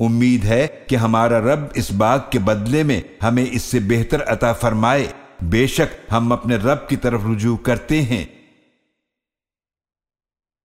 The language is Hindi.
उम्मीद है कि हमारा रब इस बाग के बदले में हमें इससे बेहतर अता फरमाए। बेशक हम अपने रब की तरफ़ रुजू करते हैं।